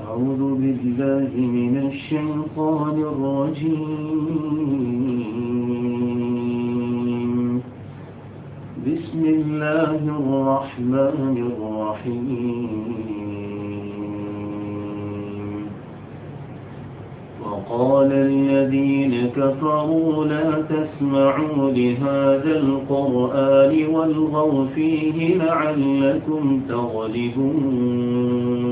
أعوذ بالله من الشيطان الرجيم. بسم الله الرحمن الرحيم. وقال الذين كفروا لا تسمعوا لهذا القرآن والغوا فيه لعلكم تغلبون.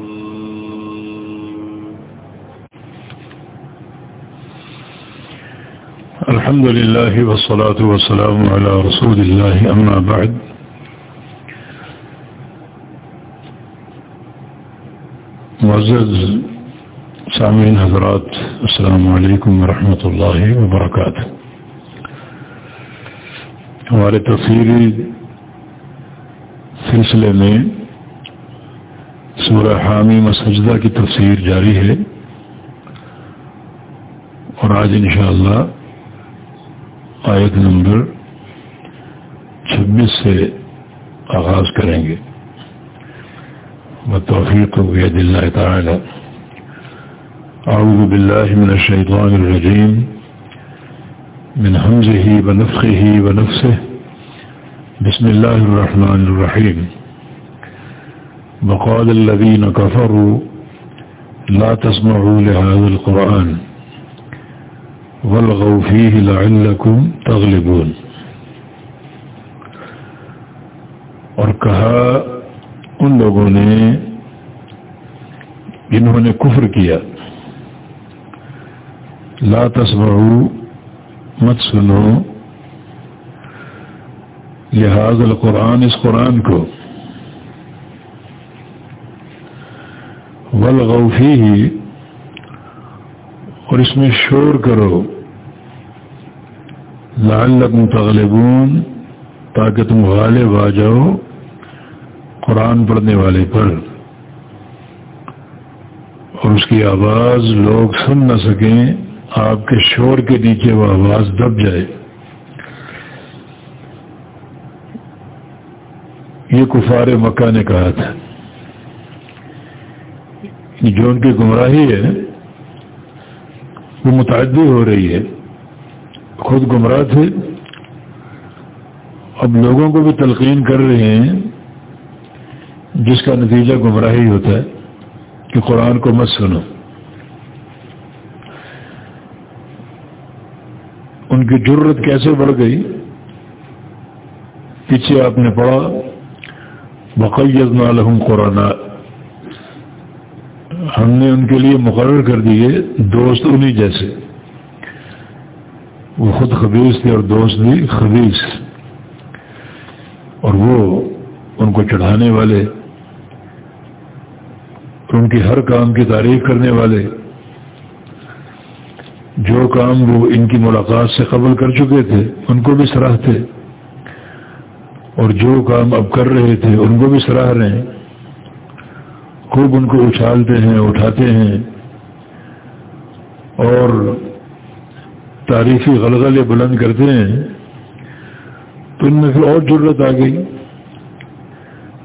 الحمد لله والصلاة والسلام على رسول الله، أما بعد. معزز سامعین حضرات، السلام علیکم ورحمۃ اللہ وبرکاتہ. ہمارے تفصیلی سلسلے میں سورہ حامی مسجدہ کی تفسیر جاری ہے اور آج انشاءاللہ آیت نمبر چھبیس سے آغاز کریں گے۔ والتوفيق بيد الله تعالى۔ أعوذ بالله من الشيطان الرجيم من همزه ونفخه ونفسه بسم الله الرحمن الرحيم وقال الذين كفروا لا تسمعوا لهذا القرآن۔ والغوا فيه لعلكم تغلبون۔ اور کہا ان لوگوں نے جنہوں نے کفر کیا، لا تسمعوا، مت سنو۔ لہذا القرآن، اس قرآن کو۔ ولغوفی ہی اور اس میں شور کرو۔ لعلکم تغلبون، تاکہ تم غالب آ جاؤ قرآن پڑھنے والے پر۔ اور اس کی آواز لوگ سن نہ سکیں، آپ کے شور کے نیچے وہ آواز دب جائے۔ یہ کفار مکہ نے کہا تھا۔ جو ان کی گمراہی ہے وہ متعدی ہو رہی ہے، خود گمراہ تھے، اب لوگوں کو بھی تلقین کر رہے ہیں، جس کا نتیجہ گمراہی ہوتا ہے، کہ قرآن کو مت سنو۔ ان کی ضرورت کیسے بڑھ گئی؟ پیچھے آپ نے پڑھا بقیت نالحم قرآن ہم نے ان کے لیے مقرر کر دیے دوست انہی جیسے۔ وہ خود خبیص تھے اور دوست بھی خبیص اور وہ ان کو چڑھانے والے۔ ان کی ہر کام کی تعریف کرنے والے۔ جو کام وہ ان کی ملاقات سے قبل کر چکے تھے، ان کو بھی سراہتے اور جو کام اب کر رہے تھے، ان کو بھی سراہ رہے ہیں۔ خوب ان کو اچھالتے ہیں، اٹھاتے ہیں۔ اور تاریخی غلغلے بلند کرتے ہیں۔ تو ان میں پھر اور ضرورت آ گئی۔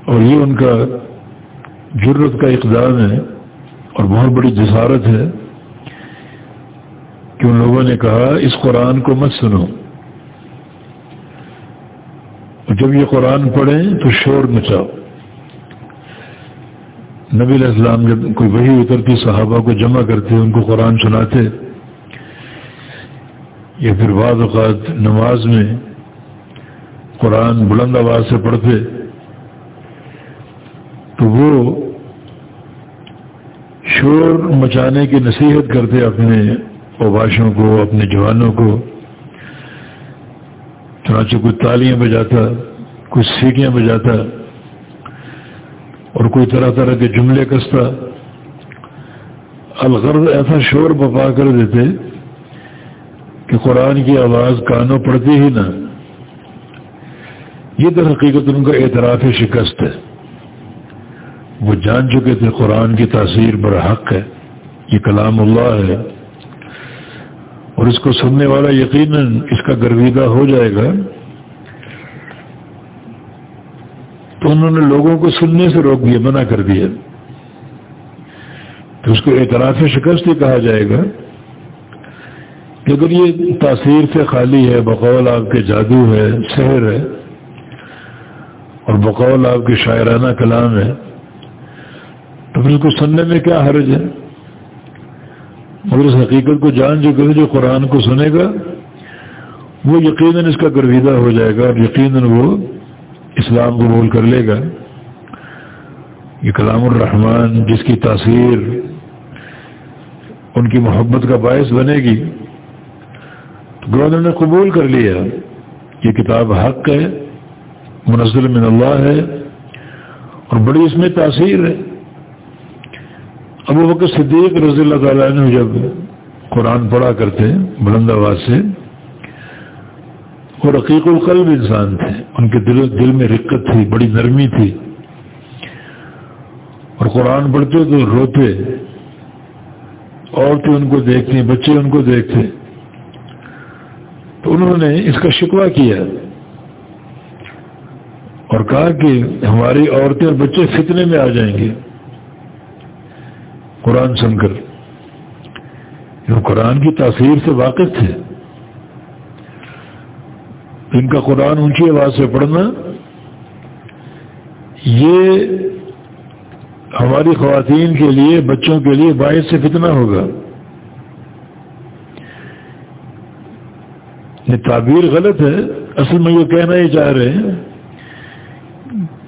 اور یہ ان کا ضرورت کا اقدام ہے۔ اور بہت بڑی جسارت ہے کہ ان لوگوں نے کہا، اس قرآن کو مت سنو۔ جب یہ قرآن پڑھیں تو شور مچاؤ۔ نبی علیہ السلام جب کوئی وہی اترتی، صحابہ کو جمع کرتے، ان کو قرآن سناتے، یا پھر بعض اوقات نماز میں قرآن بلند آواز سے پڑھتے، تو وہ شور مچانے کی نصیحت کرتے اپنے اوباشوں کو، اپنے جوانوں کو۔ چنانچہ کوئی تالیاں بجاتا کچھ سیٹیاں بجاتا اور کوئی طرح طرح کے جملے کستا۔ الغرض ایسا شور بپا کر دیتے کہ قرآن کی آواز کانوں پڑتی ہی نہ۔ یہ در حقیقت ان کا اعتراف شکست ہے۔ وہ جان چکے تھے قرآن کی تاثیر بر حق ہے۔ یہ کلام اللہ ہے۔ اور اس کو سننے والا یقیناً اس کا گرویدہ ہو جائے گا۔ تو انہوں نے لوگوں کو سننے سے روک دیا، منع کر دیا۔ تو اس کو اعتراف شکست ہی کہا جائے گا۔ کہ اگر یہ تاثیر سے خالی ہے، بقول آپ کے جادو ہے شہر ہے، اور بقول آپ کے شاعرانہ کلام ہے۔ تو پھر اس کو سننے میں کیا حرج ہے؟ مگر اس حقیقت کو جان جو کہ جو قرآن کو سنے گا، وہ یقیناً اس کا گرویدہ ہو جائے گا، اور یقیناً وہ اسلام قبول کر لے گا۔ یہ کلام الرحمن جس کی تاثیر ان کی محبت کا باعث بنے گی۔ تو گورنر نے قبول کر لیا۔ یہ کتاب حق ہے، منزل من اللہ ہے اور بڑی اس میں تاثیر ہے۔ ابو وقت صدیق رضی اللہ تعالیٰ نے جب قرآن پڑھا کرتے بلند آباد سے، وہ رقیق القلب انسان تھے۔ ان کے دل دل میں رقت تھی، بڑی نرمی تھی۔ اور قرآن پڑھتے تو روتے، عورتیں ان کو دیکھتے بچے ان کو دیکھتے۔ تو انہوں نے اس کا شکوہ کیا۔ اور کہا کہ ہماری عورتیں اور بچے فتنے میں آ جائیں گے۔ قرآن سن کر۔ قرآن کی تاثیر سے واقف تھے۔ ان کا قرآن اونچی آواز سے پڑھنا، یہ ہماری خواتین کے لیے، بچوں کے لیے باعث سے کتنا ہوگا۔ یہ تعبیر غلط ہے۔ اصل میں یہ کہنا ہی چاہ رہے ہیں،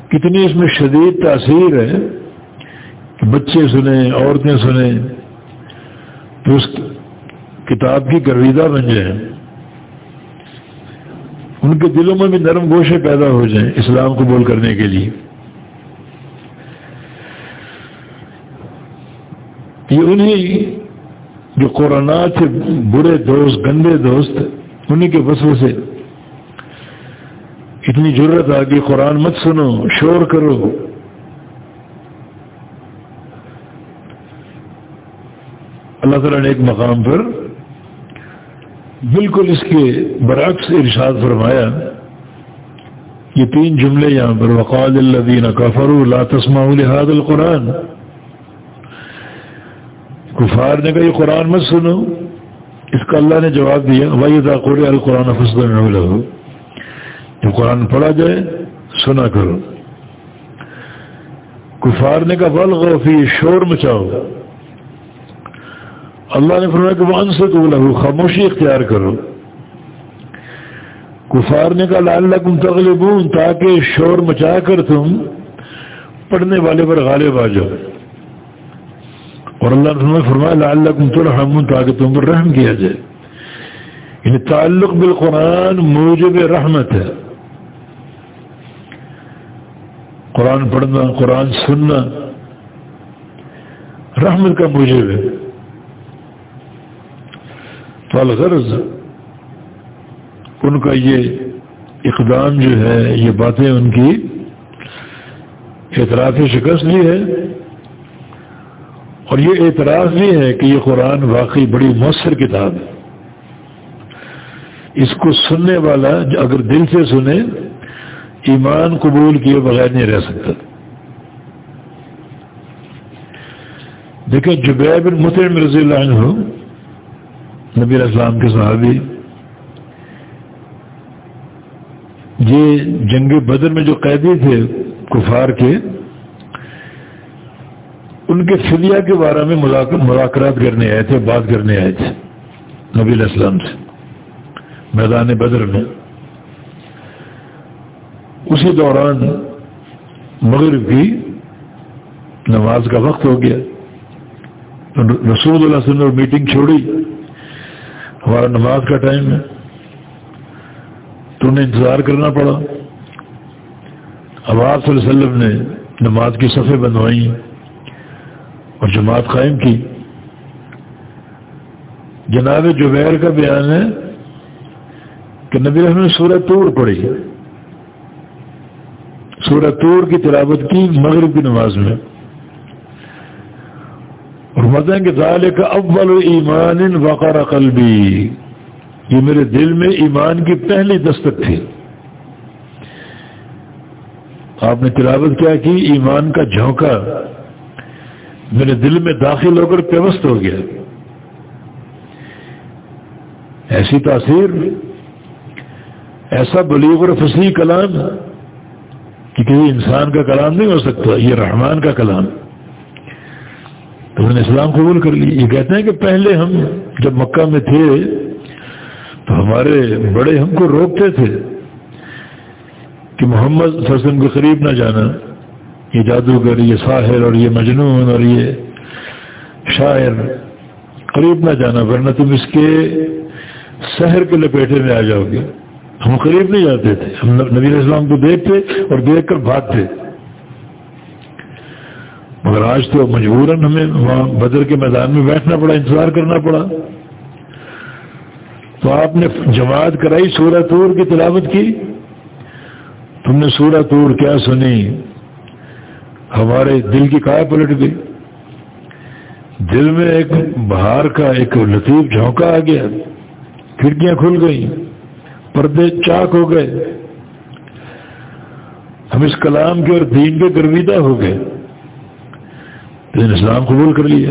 کتنی اس میں شدید تاثیر ہے کہ بچے سنیں، عورتیں سنیں، تو اس کتاب کی گرویدہ بن جائیں۔ ان کے دلوں میں بھی نرم گوشے پیدا ہو جائیں اسلام قبول کرنے کے لیے۔ یہ انہی جو قرآنات سے برے دوست، گندے دوست، انہی کے وسو سے اتنی ضرورت آ کہ قرآن مت سنو، شور کرو۔ اللہ تعالیٰ نے ایک مقام پر بالکل اس کے برعکس ارشاد فرمایا، یہ تین جملے یہاں پر، وقال الدین کفر لا تسمع لهذا القرآن۔ کفار نے کہا، یہ قرآن مت سنو۔ اس کا اللہ نے جواب دیا وحید قر القرآن فصل جو قرآن پڑھا جائے، سنا کرو۔ کفار نے کا بل غوفی شور مچاؤ۔ اللہ نے فرمایا کہ وہ ان سے تو خاموشی اختیار کرو۔ کفار نے کہا لال کم تغلبون، تاکہ شور مچا کر تم پڑھنے والے پر غالب آ جاؤ۔ اور اللہ نے فرمایا لال کم ترحمون، تاکہ تم پر رحم کیا جائے۔ یعنی تعلق بالقرآن موجب رحمت ہے۔ قرآن پڑھنا، قرآن سننا رحمت کا موجب ہے۔ تو الغرض ان کا یہ اقدام جو ہے، یہ باتیں ان کی اعتراف شکست بھی ہے اور یہ اعتراف بھی ہے کہ یہ قرآن واقعی بڑی مؤثر کتاب ہے۔ اس کو سننے والا اگر دل سے سنے، ایمان قبول کیے بغیر نہیں رہ سکتا۔ دیکھیں جبیر بن متعم رضی اللہ عنہ نبی اسلام کے صحابی، یہ جنگ بدر میں جو قیدی تھے کفار کے، ان کے فدیہ کے بارے میں مذاکرات کرنے آئے تھے، بات کرنے آئے تھے نبی السلام سے، میدان بدر میں۔ اسی دوران مغرب کی نماز کا وقت ہو گیا۔ رسول اللہ علیہ وسلم نے میٹنگ چھوڑی۔ ہمارا نماز کا ٹائم ہے۔ تو انہیں انتظار کرنا پڑا۔ اب آپ صلی اللہ علیہ وسلم نے نماز کی صفحے بنوائی اور جماعت قائم کی۔ جناب جبیر کا بیان ہے کہ نبی رحم نے سورہ تور پڑھی۔ سورہ تور کی تلاوت کی مغرب کی نماز میں۔ اور مزہ کہ ظال کا اول ایمان وقار قلبی۔ یہ میرے دل میں ایمان کی پہلی دستک تھی۔ آپ نے تلاوت کیا کی ایمان کا جھونکا میرے دل میں داخل ہو کر پیوست ہو گیا۔ ایسی تاثیر، ایسا بلیغ اور فصیح کلام کہ کسی انسان کا کلام نہیں ہو سکتا، یہ رحمان کا کلام۔ تو انہوں نے اسلام قبول کر لی۔ یہ کہتے ہیں کہ پہلے ہم جب مکہ میں تھے تو ہمارے بڑے ہم کو روکتے تھے کہ محمد فسن کے قریب نہ جانا۔ یہ جادوگر، یہ ساحر اور یہ مجنون اور یہ شاعر قریب نہ جانا، ورنہ تم اس کے شہر کے لپیٹے میں آ جاؤ گے۔ ہم قریب نہیں جاتے تھے۔ ہم نبی اسلام کو دیکھتے اور دیکھ کر بھاگتے۔ مگر آج تو مجبوراً ہمیں وہاں بدر کے میدان میں بیٹھنا پڑا، انتظار کرنا پڑا۔ تو آپ نے جماعت کرائی سورہ تور کی تلاوت کی۔ تم نے سورہ تور کیا سنی؟ ہمارے دل کی کائے پلٹ گئی۔ دل میں ایک بہار کا ایک لطیف جھونکا آ گیا۔ کھڑکیاں کھل گئیں، پردے چاک ہو گئے۔ ہم اس کلام کے اور دین کے گرویدہ ہو گئے۔ اسلام قبول کر لیا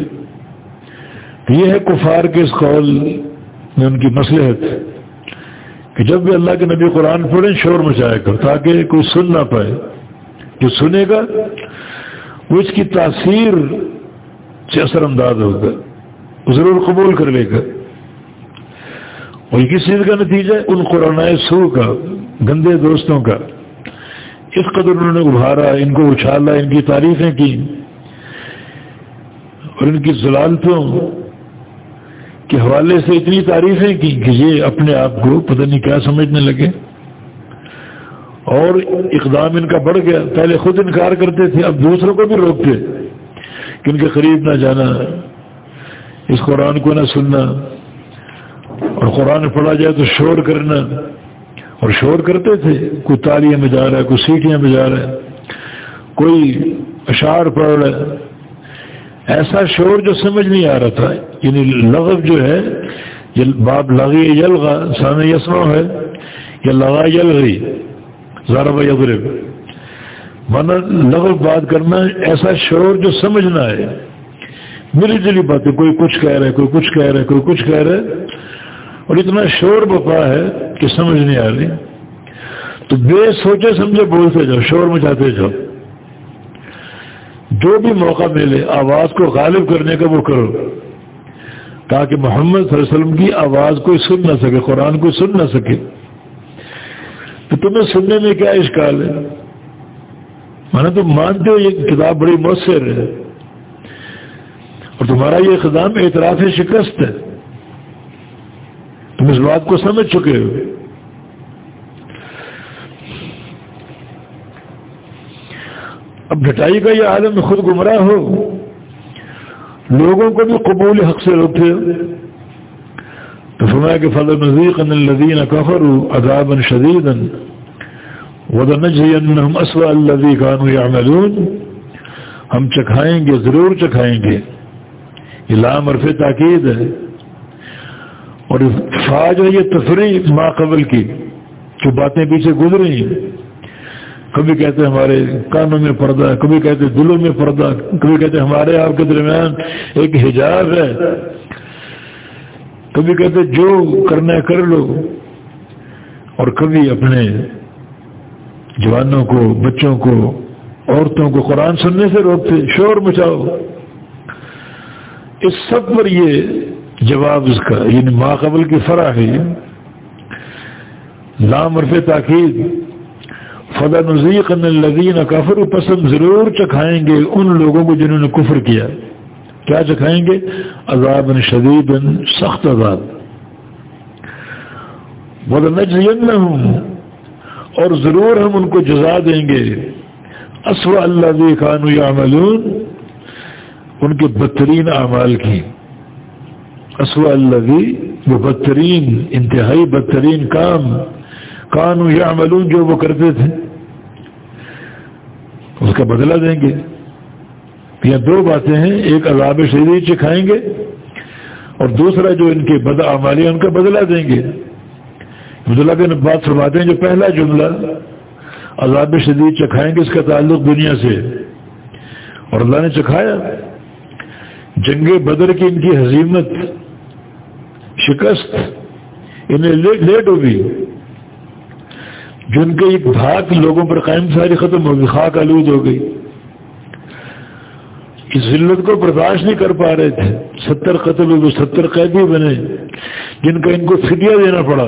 یہ ہے کفار کے اس قول میں ان کی مسلحت کہ جب بھی اللہ کے نبی قرآن پڑھیں، شور مچایا کر تاکہ کوئی سن نہ پائے۔ جو سنے گا، وہ اس کی تاثیر سے اثر انداز ہوگا۔ وہ ضرور قبول کر لے گا۔ اور کس چیز کا نتیجہ ہے؟ ان قرآن سو کا، گندے دوستوں کا۔ اس قدر انہوں نے ابھارا، ان کو اچھالا، ان کی تعریفیں کی۔ اور ان کی ضلالتوں کے حوالے سے اتنی تعریفیں کی کہ یہ اپنے آپ کو پتہ نہیں کیا سمجھنے لگے۔ اور اقدام ان کا بڑھ گیا۔ پہلے خود انکار کرتے تھے، اب دوسروں کو بھی روکتے کہ ان کے قریب نہ جانا، اس قرآن کو نہ سننا۔ اور قرآن پڑھا جائے تو شور کرنا۔ اور شور کرتے تھے، کوئی تالیاں میں جا رہا ہے، کوئی سیٹیاں میں جا رہا ہے، کوئی اشعار پڑھ رہا ہے۔ ایسا شور جو سمجھ نہیں آ رہا تھا یعنی لغب جو ہے، یہ باپ لگی یلغا، سامنے یسما ہے، یا لگا یل گئی زارا بھائی من لغب بات کرنا ایسا شور جو سمجھنا ہے ملی جلی باتیں، کوئی کچھ کہہ رہا ہے، کوئی کچھ کہہ رہا ہے، کوئی کچھ کہہ رہا ہے، اور اتنا شور بپا ہے کہ سمجھ نہیں آ رہی۔ تو بے سوچے سمجھے بولتے جاؤ شور مچاتے جاؤ۔ جو بھی موقع ملے آواز کو غالب کرنے کا وہ کرو۔ تاکہ محمد صلی اللہ علیہ وسلم کی آواز کوئی سن نہ سکے، قرآن کوئی سن نہ سکے۔ تو تمہیں سننے میں کیا اشکال ہے؟ مانا تم مانتے ہو، یہ کتاب بڑی مؤثر ہے۔ اور تمہارا یہ اقدام اعتراف شکست ہے۔ تم اس بات کو سمجھ چکے ہو۔ اب ڈٹائی کا یہ عالم خود گمراہ ہو۔ لوگوں کو بھی قبول حق سے روکے تو فرمایا کہ فضل نزیق الدین کفر عذاب شدید ودنجم اسوا الذي كانوا يعملون۔ ہم چکھائیں گے، ضرور چکھائیں گے۔ یہ لام عرف تاکید ہے۔ اور فاج ہے یہ تفریح ما قبل کی جو باتیں پیچھے گزری ہیں کبھی کہتے ہیں ہمارے کانوں میں پردہ کبھی کہتے ہیں دلوں میں پردہ کبھی کہتے ہیں ہمارے آپ کے درمیان ایک حجاب ہے۔ کبھی کہتے ہیں جو کرنا ہے کر لو، اور کبھی اپنے جوانوں کو، بچوں کو، عورتوں کو قرآن سننے سے روکتے، شور مچاؤ۔ اس سب پر یہ جواب اس کا یعنی ماقبل کی فرا ہے لام عرف تاکید فدا نزیق الدین کفر پسند ضرور چکھائیں گے ان لوگوں کو جنہوں نے کفر کیا کیا چکھائیں گے؟ عذاب شدید سخت عذاب۔ ودا اور ضرور ہم ان کو جزا دیں گے۔ اسو اللہ خانو یا ان کے بدترین اعمال کی۔ اسو اللہ وہ بدترین، انتہائی بدترین کام۔ کانو یا جو وہ کرتے تھے، اس کا بدلہ دیں گے۔ یہ دو باتیں ہیں، ایک عذاب شدید چکھائیں گے اور دوسرا جو ان کے بد اعمالی ان کا بدلہ دیں گے۔ عبداللہ کے بات فرماتے ہیں، جو پہلا جملہ عذاب شدید چکھائیں گے، اس کا تعلق دنیا سے۔ اور اللہ نے چکھایا، جنگ بدر کی ان کی حزیمت، شکست، انہیں لیٹ ہوگی جن کے ایک بھاگ لوگوں پر قائم ساری ختم ہو گئی، خاک آلود ہو گئی۔ اس ذلت کو برداشت نہیں کر پا رہے تھے۔ ستر قتل ہوئے ستر قیدی بنے، جن کا ان کو فدیہ دینا پڑا۔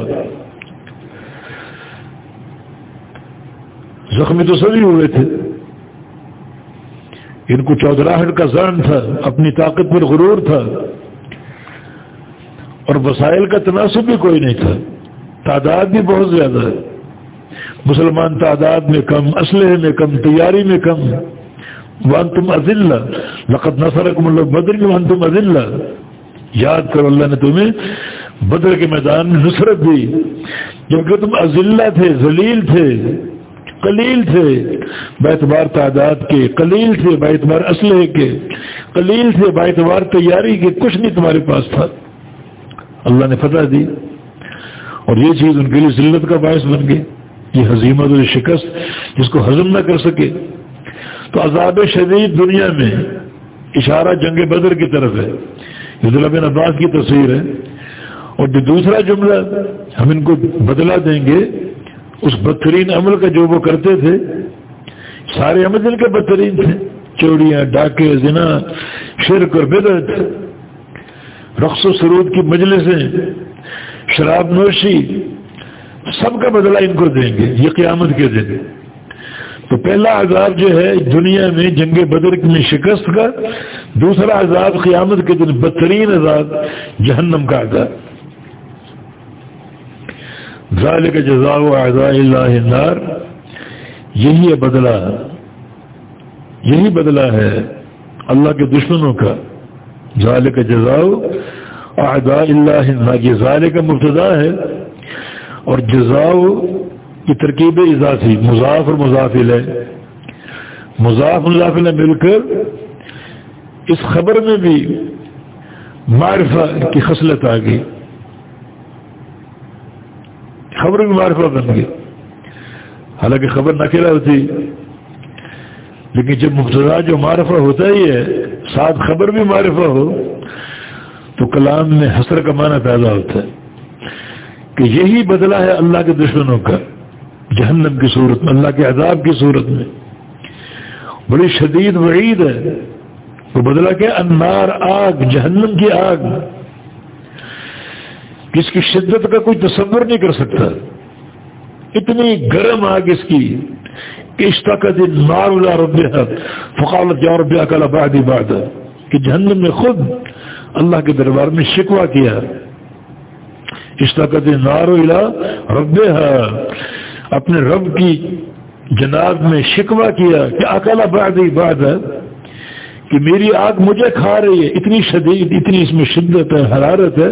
زخمی تو سبھی ہوئے تھے۔ ان کو چودراہٹ کا زن تھا، اپنی طاقت پر غرور تھا۔ اور وسائل کا تناسب بھی کوئی نہیں تھا۔ تعداد بھی بہت زیادہ ہے۔ مسلمان تعداد میں کم، اسلحے میں کم، تیاری میں کم۔ ون تم عزل لقت نسرکم اللہ بدر کے ون تم عزل یاد کرو اللہ نے تمہیں بدر کے میدان میں نصرت دی۔ جبکہ تم عزلہ تھے، ذلیل تھے، قلیل تھے۔ بیتبار تعداد کے، قلیل تھے۔ بیتبار اسلحے کے، قلیل تھے۔ بیتبار تیاری کے۔ کچھ نہیں تمہارے پاس تھا۔ اللہ نے فتح دی۔ اور یہ چیز ان کے لیے ذلت کا باعث بن گئی۔ یہ حضیمت اور شکست جس کو ہضم نہ کر سکے۔ تو عذاب شدید دنیا میں اشارہ جنگ بدر کی طرف ہے۔ یہ بن عباس کی تصویر ہے۔ اور جو دوسرا جملہ ہم ان کو بدلا دیں گے، اس بدترین عمل کا جو وہ کرتے تھے، سارے عمل ان کے بدترین تھے۔ چوڑیاں ڈاکے، زنا، شرک اور بدرت رقص و سرود کی مجلسیں، شراب نوشی سب کا بدلہ ان کو دیں گے، یہ قیامت کے دن۔ تو پہلا عذاب جو ہے دنیا میں جنگ بدر میں شکست کا، دوسرا عذاب قیامت کے دن بدترین عذاب جہنم کا عذاب۔ ظال جزا و اعضاء اللہ نار یہی ہے بدلہ، یہی بدلہ ہے اللہ کے دشمنوں کا۔ ظال کا جزا اعضاء اللہ یہ ظال کا مبتدا ہے۔ اور جزاؤ کی ترکیب اضافی مضاف اور مضافل ہے۔ مضاف مضافل مل کر اس خبر میں بھی معرفہ کی خصلت آ گئی۔ خبر بھی معرفہ بن گئی۔ حالانکہ خبر نہ ہوتی، لیکن جب مبتدا جو معرفہ ہوتا ہی ہے، ساتھ خبر بھی معرفہ ہو، تو کلام میں حسر کا معنی پیدا ہوتا ہے۔ کہ یہی بدلہ ہے اللہ کے دشمنوں کا، جہنم کی صورت میں، اللہ کے عذاب کی صورت میں۔ بڑی شدید وعید ہے۔ وہ بدلا کہ انار آگ، جہنم کی آگ۔ جس کی شدت کا کوئی تصور نہیں کر سکتا۔ اتنی گرم آگ اس کی کہ اشتاقت نار اللہ رب فقالت یا رب اکل بعدی بعد۔ کہ جہنم نے خود اللہ کے دربار میں شکوا کیا۔ اشتاقت نار اللہ رب اپنے رب کی جناب میں شکوا کیا کہ اکلا بعدی بعد کہ میری آگ مجھے کھا رہی ہے۔ اتنی شدید، اتنی اس میں شدت ہے، حرارت ہے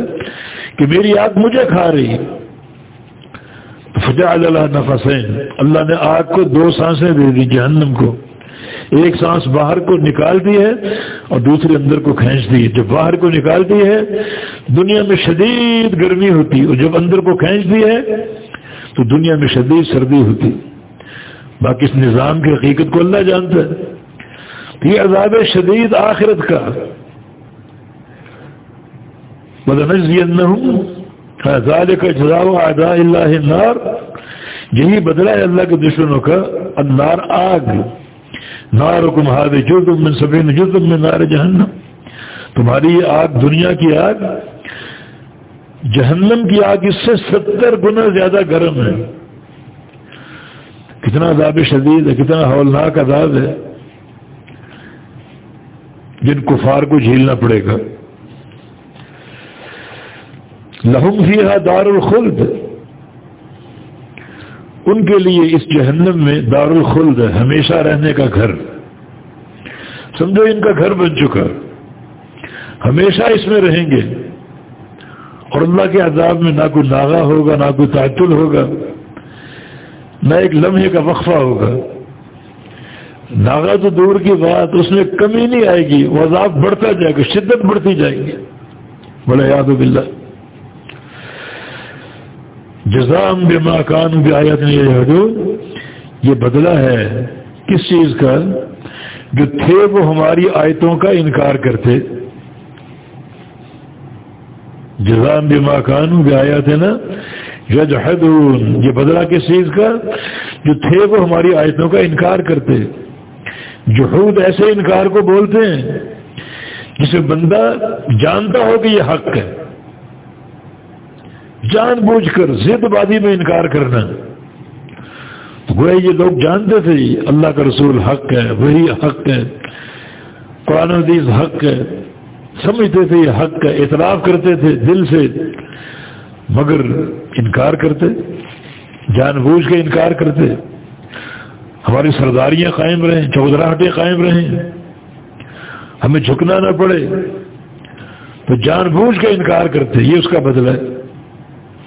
کہ میری آگ مجھے کھا رہی ہے۔ فجا اللہ نفسین۔ اللہ نے آگ کو دو سانسیں دے دی، جہنم کو۔ ایک سانس باہر کو نکال دی ہے اور دوسرے اندر کو کھینچ دی جب باہر کو نکال دی ہے، دنیا میں شدید گرمی ہوتی اور جب اندر کو کھینچ دی ہے، تو دنیا میں شدید سردی ہوتی۔ باقی اس نظام کی حقیقت کو اللہ جانتا ہے۔ یہ عذاب شدید آخرت کا۔ ہوں کا جزا ادا اللہ نار یہی بدلا ہے اللہ کے دشمنوں کا۔ النار آگ۔ نار حکم ہاد جو تم میں سبھی جو میں نار جہنم۔ تمہاری یہ آگ، دنیا کی آگ، جہنم کی آگ، اس سے ستر گنا زیادہ گرم ہے۔ کتنا عذاب شدید ہے، کتنا ہولناک عذاب ہے۔ جن کفار کو جھیلنا پڑے گا۔ لہم ہی دار الخلد ان کے لیے اس جہنم میں دار الخلد ہے، ہمیشہ رہنے کا گھر۔ سمجھو ان کا گھر بن چکا۔ ہمیشہ اس میں رہیں گے۔ اور اللہ کے عذاب میں نہ کوئی ناغا ہوگا، نہ کوئی تعطل ہوگا، نہ ایک لمحے کا وقفہ ہوگا۔ ناغا تو دور کی بات، اس میں کمی نہیں آئے گی، وہ عذاب بڑھتا جائے گا، شدت بڑھتی جائے گی۔ بڑا یاد بلّہ جزام بے ماکان بھی آیت یہ بدلہ ہے کس چیز کا؟ جو تھے وہ ہماری آیتوں کا انکار کرتے. جزام بے ماکان بھی آیا تھے نا یجحدون یہ بدلہ کس چیز کا؟ جو تھے وہ ہماری آیتوں کا انکار کرتے. جحود ایسے انکار کو بولتے ہیں جسے بندہ جانتا ہو کہ یہ حق ہے. جان بوجھ کر، زد بازی میں انکار کرنا۔ وہ یہ لوگ جانتے تھے اللہ کا رسول حق ہے، وہی حق ہے، قرآن حدیث حق ہے۔ سمجھتے تھے یہ حق ہے، اعتراف کرتے تھے دل سے، مگر انکار کرتے، جان بوجھ کے انکار کرتے۔ ہماری سرداریاں قائم رہیں، چودراہٹیں قائم رہیں۔ ہمیں جھکنا نہ پڑے۔ تو جان بوجھ کے انکار کرتے، یہ اس کا بدلہ ہے۔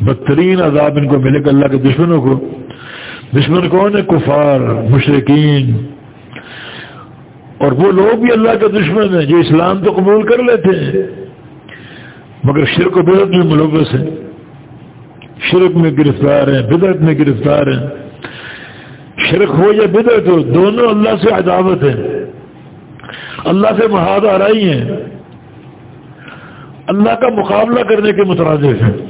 بدترین عذاب ان کو ملے گا اللہ کے دشمنوں کو۔ دشمن کون ہے؟ کفار مشرقین اور وہ لوگ بھی اللہ کے دشمن ہیں جو اسلام تو قبول کر لیتے ہیں، مگر شرک و بدت میں ملوث ہیں۔ شرک میں گرفتار ہیں، بدعت میں گرفتار ہیں۔ شرک ہو یا بدعت ہو، دونوں اللہ سے عداوت ہیں۔ اللہ سے محاد آرائی ہیں۔ اللہ کا مقابلہ کرنے کے مترادف ہیں۔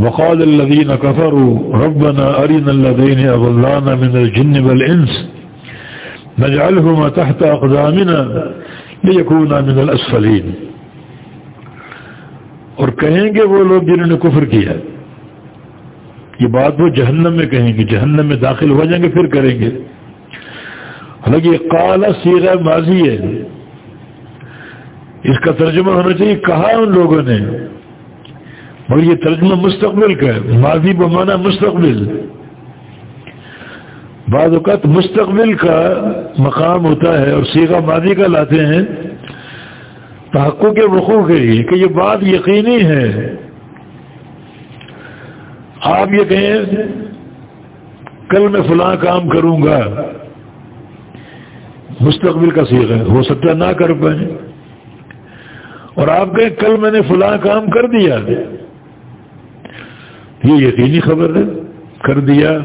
وقال الذين كفروا ربنا أرنا الذين أضلانا من الجن والإنس نجعلهما تحت أقدامنا ليكونا من الأسفلين اور کہیں گے وہ لوگ جنہوں نے کفر کیا یہ بات وہ جہنم میں کہیں گے، جہنم میں داخل ہو جائیں گے، پھر کریں گے۔ حالانکہ کالا سیرا ماضی ہے۔ اس کا ترجمہ ہونا چاہیے، کہا ان لوگوں نے؟ اور یہ ترجمہ مستقبل کا ہے۔ ماضی بمانا مستقبل۔ بعض اوقات مستقبل کا مقام ہوتا ہے اور سیگا ماضی کا لاتے ہیں تحقق کے وقوع کے لیے کہ یہ بات یقینی ہے۔ آپ یہ کہیں، کل میں فلاں کام کروں گا۔ مستقبل کا سیگا ہو سکتا نہ کر پائیں۔ اور آپ کہیں، کل میں نے فلاں کام کر دیا۔ یہ یقینی خبر ہے؟ کر دیا۔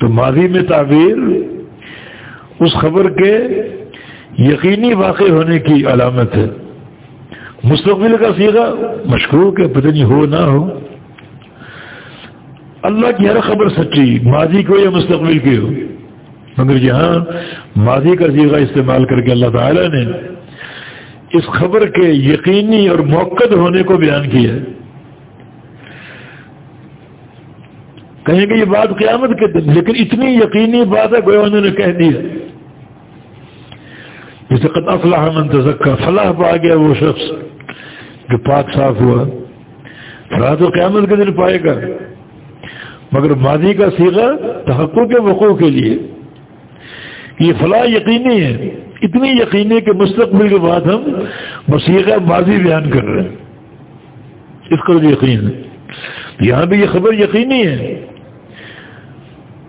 تو ماضی میں تعبیر اس خبر کے یقینی واقع ہونے کی علامت ہے۔ مستقبل کا سیگا مشکوک ہے پتہ نہیں ہو نہ ہو۔ اللہ کی ہر خبر سچی، ماضی کو یا مستقبل کی ہو۔ مگر یہاں ماضی کا سیگا استعمال کر کے اللہ تعالی نے اس خبر کے یقینی اور موقع ہونے کو بیان کیا ہے۔ کہیں گے یہ بات قیامت کے دن، لیکن اتنی یقینی بات ہے، گویا انہوں نے کہہ دیا جسے قد افلاح من تزکا فلاح پا گیا وہ شخص جو پاک صاف ہوا۔ فلاح تو قیامت کے دن پائے گا۔ مگر ماضی کا سیگا تحقق کے وقوع کے لیے۔ یہ فلاح یقینی ہے۔ اتنی یقینی کہ مستقبل کے بعد ہم مسیحا ماضی بیان کر رہے ہیں۔ اس کا یقین ہے۔ یہاں بھی یہ خبر یقینی ہے۔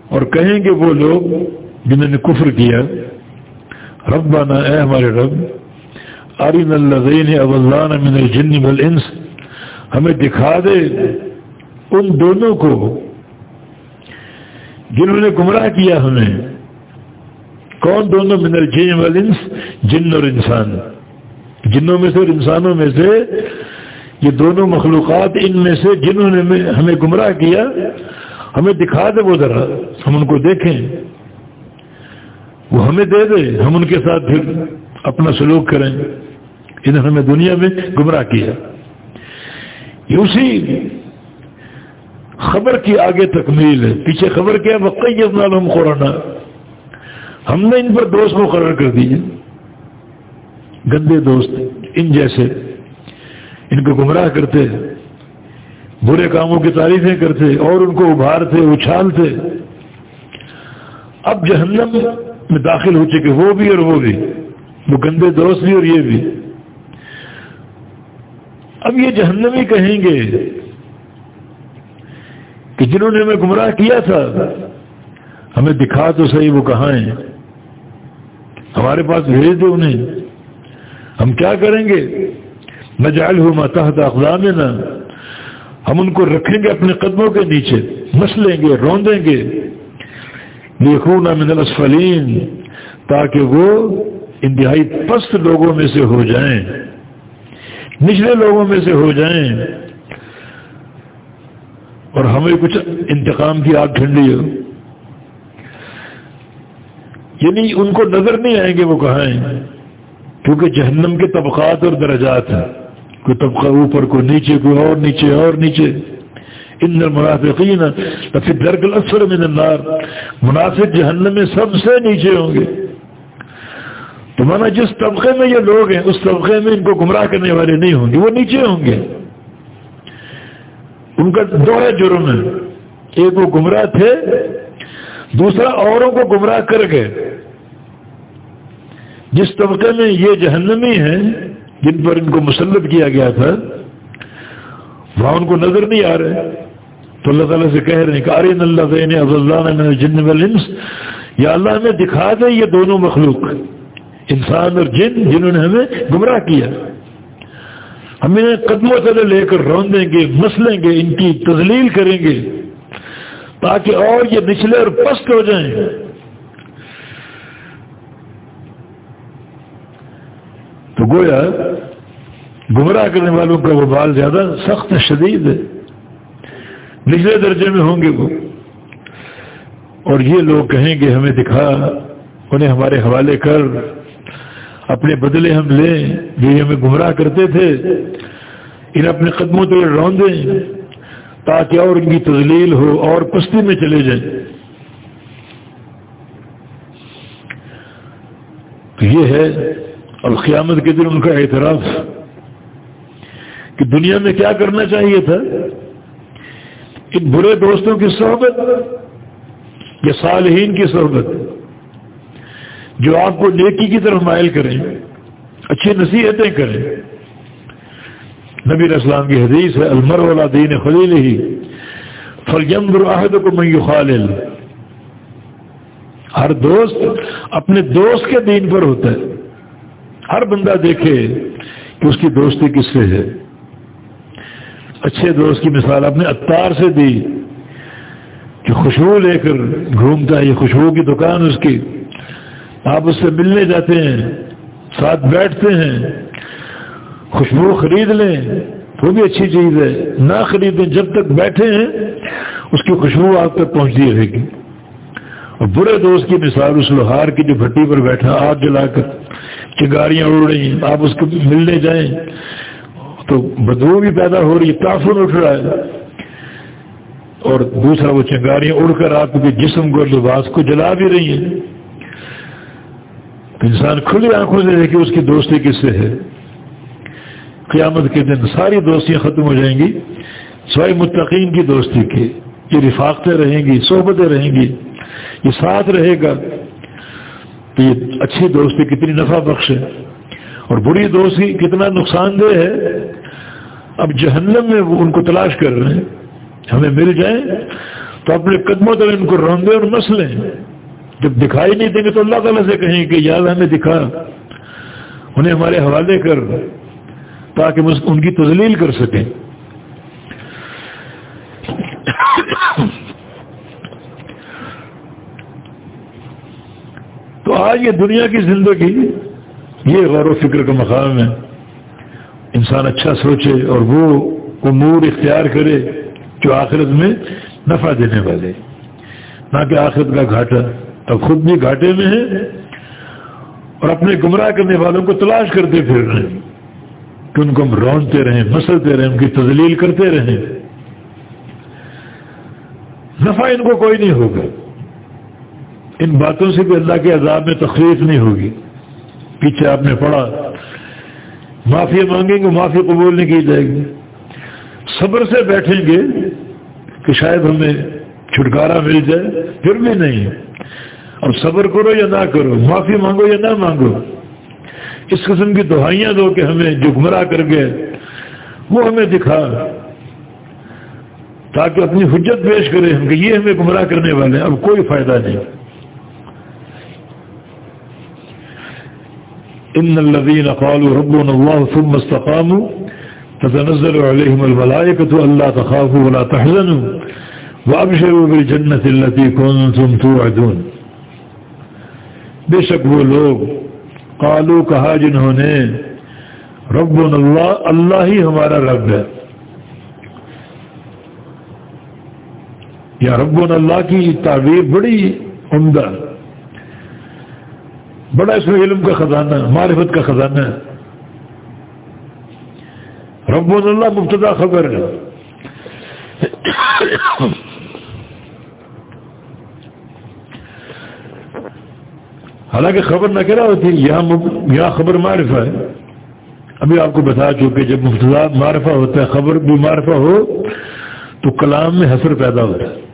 اور کہیں گے وہ لوگ جنہوں نے کفر کیا رب بانا اے ہمارے رب آرین اللہ اب اللہ من الجن والانس، ہمیں دکھا دے ان دونوں کو جنہوں نے گمراہ کیا ہمیں۔ کون دونوں من الجن والانس؟ جن اور انسان۔ جنوں میں سے اور انسانوں میں سے یہ دونوں مخلوقات ان میں سے جنہوں نے ہمیں گمراہ کیا ہمیں دکھا دے وہ ذرا، ہم ان کو دیکھیں۔ وہ ہمیں دے دے، ہم ان کے ساتھ پھر اپنا سلوک کریں۔ انہیں ہمیں دنیا میں گمراہ کیا۔ یہ اسی خبر کی آگے تکمیل ہے۔ پیچھے خبر کیا وقعی ہم قرآن ہم نے ان پر دوست مقرر کر دیے گندے دوست، ان جیسے۔ ان کو گمراہ کرتے۔ برے کاموں کی تعریفیں کرتے اور ان کو ابھارتے، اچھالتے۔ اب جہنم میں داخل ہو چکے، وہ بھی اور وہ بھی۔ وہ گندے دوست بھی اور یہ بھی۔ اب یہ جہنمی کہیں گے کہ جنہوں نے ہمیں گمراہ کیا تھا، ہمیں دکھا تو صحیح وہ کہاں ہیں؟ ہمارے پاس بھیج دو انہیں۔ ہم کیا کریں گے؟ نہ جال ہو ماتحت اقدام نہ ہم ان کو رکھیں گے اپنے قدموں کے نیچے مسلیں گے، روندیں گے۔ لیکن من الاسفلین، تاکہ وہ انتہائی پست لوگوں میں سے ہو جائیں، نچلے لوگوں میں سے ہو جائیں۔ اور ہمیں کچھ انتقام کی آگ ٹھنڈی ہو۔ یعنی ان کو نظر نہیں آئیں گے وہ کہاں ہیں؟ کیونکہ جہنم کے طبقات اور درجات ہیں۔ کوئی طبقہ اوپر کوئی نیچے کوئی اور نیچے اور نیچے۔ ان منافقین پھر درگل اثر من النار۔ منافق جہنم میں سب سے نیچے ہوں گے۔ تو مانا جس طبقے میں یہ لوگ ہیں، اس طبقے میں ان کو گمراہ کرنے والے نہیں ہوں گے، وہ نیچے ہوں گے۔ ان کا دوہرا جرم۔ ہے ایک وہ گمراہ تھے، دوسرا اوروں کو گمراہ کر کے جس طبقے میں یہ جہنمی ہیں جن پر ان کو مسلط کیا گیا تھا، وہاں ان کو نظر نہیں آ رہے۔ تو اللہ تعالیٰ سے کہہ رہے ہیں کہ آرین اللہ دین اللہ جن والانس، یا اللہ ہمیں دکھا دے یہ دونوں مخلوق، انسان اور جن جنہوں نے ہمیں گمراہ کیا۔ ہم انہیں قدموں سے لے کر رون دیں گے، مسلیں گے، ان کی تزلیل کریں گے، تاکہ اور یہ نچلے اور پست ہو جائیں۔ تو گویا گمراہ کرنے والوں کا وہ بال زیادہ سخت شدید ہے۔ نچلے درجے میں ہوں گے وہ۔ اور یہ لوگ کہیں گے، ہمیں دکھا، انہیں ہمارے حوالے کر۔ اپنے بدلے ہم لیں۔ جو یہ ہمیں گمراہ کرتے تھے، انہیں اپنے قدموں پہ رون دیں تاکہ اور ان کی تزلیل ہو، اور پستی میں چلے جائیں۔ تو یہ ہے القیامت کے دن ان کا اعتراف کہ دنیا میں کیا کرنا چاہیے تھا؟ ان برے دوستوں کی صحبت یا صالحین کی صحبت جو آپ کو نیکی کی طرف مائل کریں، اچھی نصیحتیں کریں۔ نبی اسلام کی حدیث ہے المر والا دین خلیل ہی فلیم عہد کو میں خالل ہر دوست اپنے دوست کے دین پر ہوتا ہے۔ ہر بندہ دیکھے کہ اس کی دوستی کس سے ہے۔ اچھے دوست کی مثال اپنے اتار سے دی کہ خوشبو لے کر گھومتا ہے، یہ خوشبو کی دکان اس کی۔ آپ اس سے ملنے جاتے ہیں، ساتھ بیٹھتے ہیں، خوشبو خرید لیں، وہ بھی اچھی چیز ہے۔ نہ خریدیں، جب تک بیٹھے ہیں، اس کی خوشبو آپ تک پہنچتی رہے گی۔ اور برے دوست کی مثال اس لوہار کی جو بھٹی پر بیٹھا، آگ جلا کر چنگاریاں اڑ رہی ہیں آپ اس کو ملنے جائیں۔ تو بدبو بھی پیدا ہو رہی ہے، تعفن اٹھ رہا ہے۔ اور دوسرا وہ چنگاریاں اڑ کر آپ کے جسم کو لباس کو جلا بھی رہی ہیں۔ انسان کھلی آنکھوں سے دیکھے اس کی دوستی کس سے ہے۔ قیامت کے دن ساری دوستیاں ختم ہو جائیں گی۔ سوائے متقین کی دوستی کی یہ رفاقتیں رہیں گی، صحبتیں رہیں گی۔ یہ ساتھ رہے گا۔ تو یہ اچھی دوستی کتنی نفع بخش ہے اور بری دوستی کتنا نقصان دہ ہے۔ اب جہنم میں وہ ان کو تلاش کر رہے ہیں، ہمیں مل جائیں تو اپنے قدموں تک ان کو روندے اور مسلیں جب دکھائی نہیں دیں گے تو اللہ تعالیٰ سے کہیں کہ یاد ہمیں دکھا۔ انہیں ہمارے حوالے کر تاکہ ان کی تزلیل کر سکیں۔ تو آج یہ دنیا کی زندگی یہ غور و فکر کا مقام ہے۔ انسان اچھا سوچے اور وہ امور اختیار کرے جو آخرت میں نفع دینے والے۔ نہ کہ آخرت کا گھاٹا۔ اب خود بھی گھاٹے میں ہے اور اپنے گمراہ کرنے والوں کو تلاش کرتے پھر رہے ہیں۔ کہ ان کو ہم رونتے رہیں، مسلتے رہیں، ان کی تزلیل کرتے رہیں۔ نفع ان کو کوئی نہیں ہوگا۔ ان باتوں سے بھی اللہ کے عذاب میں تخلیف نہیں ہوگی۔ پیچھے آپ نے پڑھا، معافی مانگیں گے، معافی قبول نہیں کی جائے گی۔ صبر سے بیٹھیں گے کہ شاید ہمیں چھٹکارا مل جائے، پھر بھی نہیں۔ اب صبر کرو یا نہ کرو، معافی مانگو یا نہ مانگو، اس قسم کی دہائیاں دو کہ ہمیں جو گمراہ کر گئے وہ ہمیں دکھا۔ تاکہ اپنی حجت پیش کرے ہم کہ یہ ہمیں گمراہ کرنے والے ہیں، اب کوئی فائدہ نہیں۔ ان الذين قالوا ربنا الله ثم استقاموا تتنزل عليهم الملائكة ألا تخافوا ولا تحزنوا وأبشروا بالجنة التي كنتم توعدون. بے شک وہ لوگ قالو کہا جنہوں نے رب اللہ اللہ ہی ہمارا رب ہے. یا رب اللہ کی تعبیر بڑی عمدہ بڑا اس میں علم کا خزانہ معرفت کا خزانہ ہے۔ رب اللہ مبتدا خبر ہے۔ حالانکہ خبر نہ کرا ہوتی، یہاں یہاں خبر معرفہ ہے۔ ابھی آپ کو بتا چکے، جب مبتدا معرفہ ہوتا ہے، خبر بھی معرفہ ہو تو کلام میں حسر پیدا ہوتا ہے۔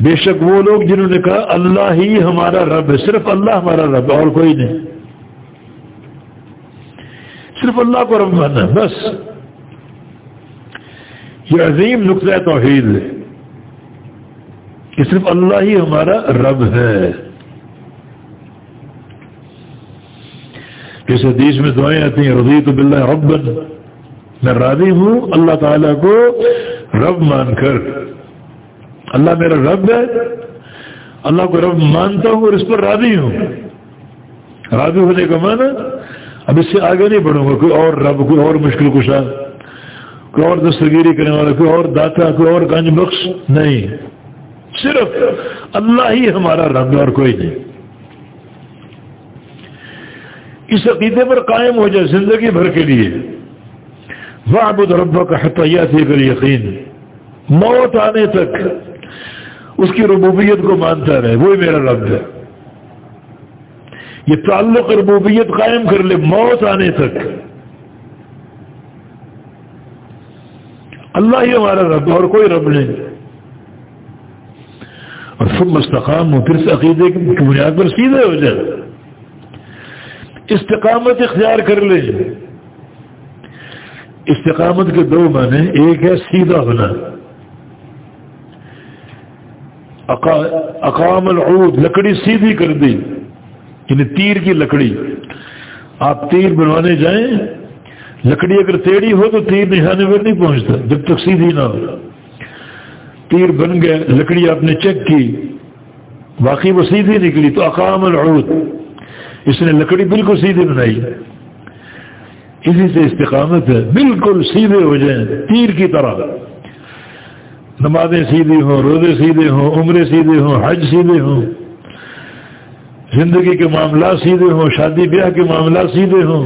بے شک وہ لوگ جنہوں نے کہا اللہ ہی ہمارا رب ہے، صرف اللہ ہمارا رب ہے، اور کوئی نہیں۔ صرف اللہ کو رب ماننا بس۔ یہ عظیم نقطۂ توحید ہے کہ صرف اللہ ہی ہمارا رب ہے۔ اس حدیث میں دعائیں آتی ہیں رضی تو بلّہ رب میں راضی ہوں، اللہ تعالیٰ کو رب مان کر۔ اللہ میرا رب ہے، اللہ کو رب مانتا ہوں اور اس پر راضی ہوں۔ راضی ہونے کا معنی، اب اس سے آگے نہیں بڑھوں گا، کوئی اور رب، کوئی اور مشکل کشا، کوئی اور دستگیری کرنے والا، کوئی اور داتا، کوئی اور گنج بخش نہیں۔ صرف اللہ ہی ہمارا رب ہے اور کوئی نہیں۔ اس عقیدے پر قائم ہو جائے زندگی بھر کے لیے۔ وہ اب ربا کا حتیات کر یقین موت آنے تک اس کی ربوبیت کو مانتا رہے، وہی میرا رب ہے۔ یہ تعلق ربوبیت قائم کر لے، موت آنے تک۔ اللہ ہی ہمارا رب اور کوئی رب نہیں۔ اور سب مستقام ہوں پھر سے عقیدے کی بنیاد پر سیدھے ہو جائے۔ استقامت اختیار کر لے۔ استقامت کے دو معنی، ایک ہے سیدھا ہونا۔ اقام العود، لکڑی سیدھی کر دی یعنی تیر کی لکڑی۔ آپ تیر بنوانے جائیں، لکڑی اگر تیڑی ہو تو تیر نشانے پر نہیں پہنچتا، جب تک سیدھی نہ ہو۔ تیر بن گئے، لکڑی آپ نے چیک کی باقی وہ سیدھی نکلی تو اقام العود۔ اس نے لکڑی بالکل سیدھی بنائی۔ اسی سے استقامت ہے، بالکل سیدھے ہو جائیں، تیر کی طرح۔ نمازیں سیدھی ہوں، روزے سیدھے ہوں، عمرے سیدھے ہوں، حج سیدھے ہوں۔ زندگی کے معاملات سیدھے ہوں، شادی بیاہ کے معاملات سیدھے ہوں۔